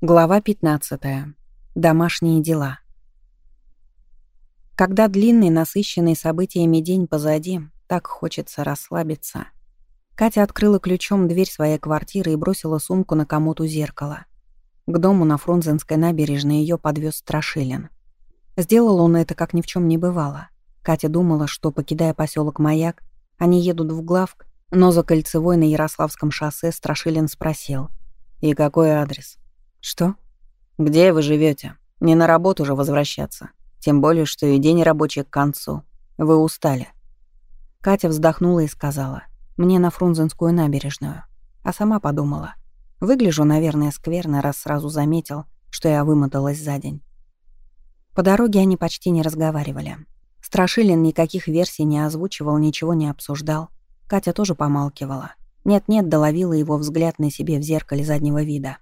Глава 15. Домашние дела. Когда длинный, насыщенный событиями день позади, так хочется расслабиться. Катя открыла ключом дверь своей квартиры и бросила сумку на комод у зеркала. К дому на Фрунзенской набережной ее подвез Страшилин. Сделал он это, как ни в чем не бывало. Катя думала, что, покидая поселок Маяк, они едут в Главк, но за кольцевой на Ярославском шоссе Страшилин спросил. «И какой адрес?» «Что?» «Где вы живете? Не на работу же возвращаться. Тем более, что и день рабочий к концу. Вы устали». Катя вздохнула и сказала. «Мне на Фрунзенскую набережную». А сама подумала. Выгляжу, наверное, скверно, раз сразу заметил, что я вымоталась за день. По дороге они почти не разговаривали. Страшилин никаких версий не озвучивал, ничего не обсуждал. Катя тоже помалкивала. Нет-нет, доловила его взгляд на себе в зеркале заднего вида.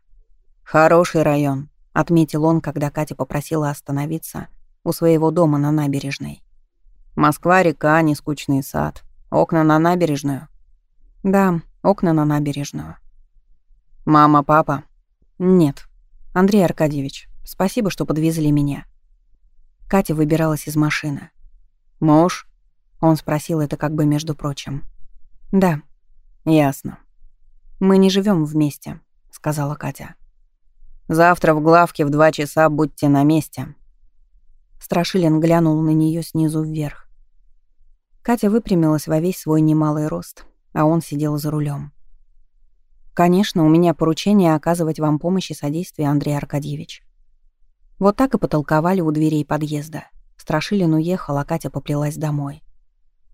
«Хороший район», — отметил он, когда Катя попросила остановиться у своего дома на набережной. «Москва-река, нескучный сад. Окна на набережную?» «Да, окна на набережную». «Мама, папа?» «Нет. Андрей Аркадьевич, спасибо, что подвезли меня». Катя выбиралась из машины. «Муж?» Он спросил это как бы между прочим. «Да». «Ясно». «Мы не живем вместе», — сказала Катя. Завтра в главке в два часа будьте на месте». Страшилин глянул на нее снизу вверх. Катя выпрямилась во весь свой немалый рост, а он сидел за рулем. «Конечно, у меня поручение оказывать вам помощь и содействие, Андрей Аркадьевич». Вот так и потолковали у дверей подъезда. Страшилин уехал, а Катя поплелась домой.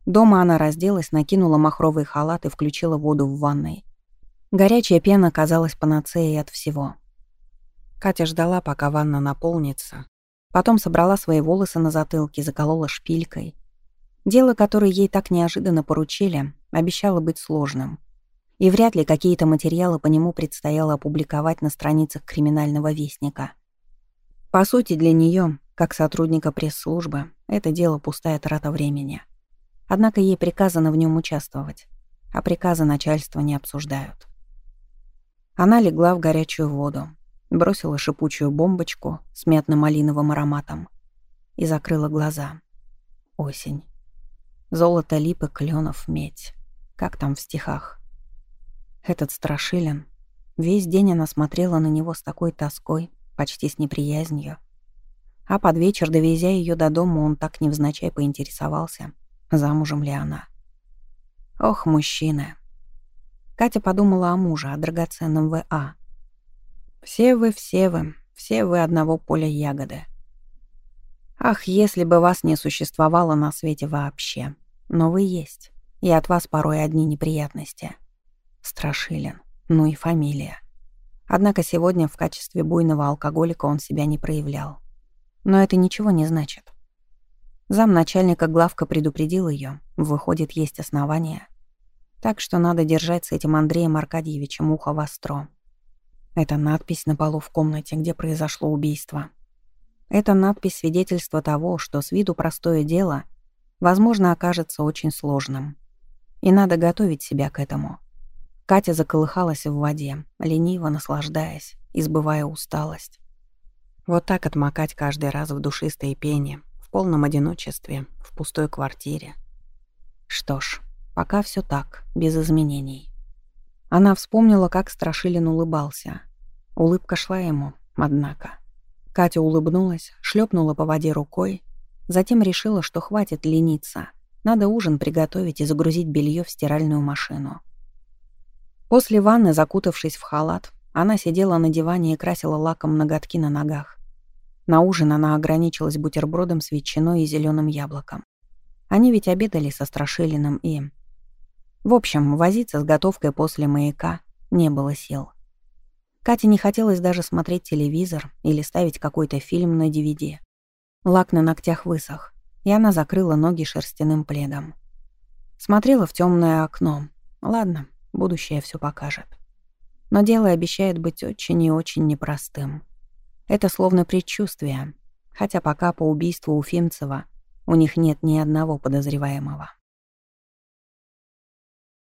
Дома она разделась, накинула махровый халат и включила воду в ванной. Горячая пена казалась панацеей от всего. Катя ждала, пока ванна наполнится. Потом собрала свои волосы на затылке, заколола шпилькой. Дело, которое ей так неожиданно поручили, обещало быть сложным. И вряд ли какие-то материалы по нему предстояло опубликовать на страницах криминального вестника. По сути, для нее, как сотрудника пресс-службы, это дело пустая трата времени. Однако ей приказано в нем участвовать, а приказы начальства не обсуждают. Она легла в горячую воду, бросила шипучую бомбочку с мятно-малиновым ароматом и закрыла глаза. Осень. Золото липы, кленов, медь. Как там в стихах? Этот страшилен. Весь день она смотрела на него с такой тоской, почти с неприязнью. А под вечер, довезя ее до дома, он так невзначай поинтересовался, замужем ли она. Ох, мужчины. Катя подумала о муже, о драгоценном В.А., все вы, все вы, все вы одного поля ягоды. Ах, если бы вас не существовало на свете вообще. Но вы есть, и от вас порой одни неприятности. Страшилин, ну и фамилия. Однако сегодня в качестве буйного алкоголика он себя не проявлял. Но это ничего не значит. Замначальника главка предупредил ее, выходит, есть основания. Так что надо держать с этим Андреем Аркадьевичем ухо востро. Это надпись на полу в комнате, где произошло убийство. Это надпись свидетельство того, что с виду простое дело, возможно, окажется очень сложным. И надо готовить себя к этому. Катя заколыхалась в воде, лениво наслаждаясь, избывая усталость. Вот так отмокать каждый раз в душистой пене, в полном одиночестве, в пустой квартире. Что ж, пока все так, без изменений. Она вспомнила, как Страшилин улыбался, Улыбка шла ему, однако. Катя улыбнулась, шлепнула по воде рукой, затем решила, что хватит лениться. Надо ужин приготовить и загрузить белье в стиральную машину. После ванны, закутавшись в халат, она сидела на диване и красила лаком ноготки на ногах. На ужин она ограничилась бутербродом с ветчиной и зеленым яблоком. Они ведь обедали со Страшилиным и... В общем, возиться с готовкой после маяка не было сил. Кате не хотелось даже смотреть телевизор или ставить какой-то фильм на DVD. Лак на ногтях высох, и она закрыла ноги шерстяным пледом. Смотрела в темное окно. Ладно, будущее все покажет. Но дело обещает быть очень и очень непростым. Это словно предчувствие, хотя пока по убийству Уфимцева у них нет ни одного подозреваемого.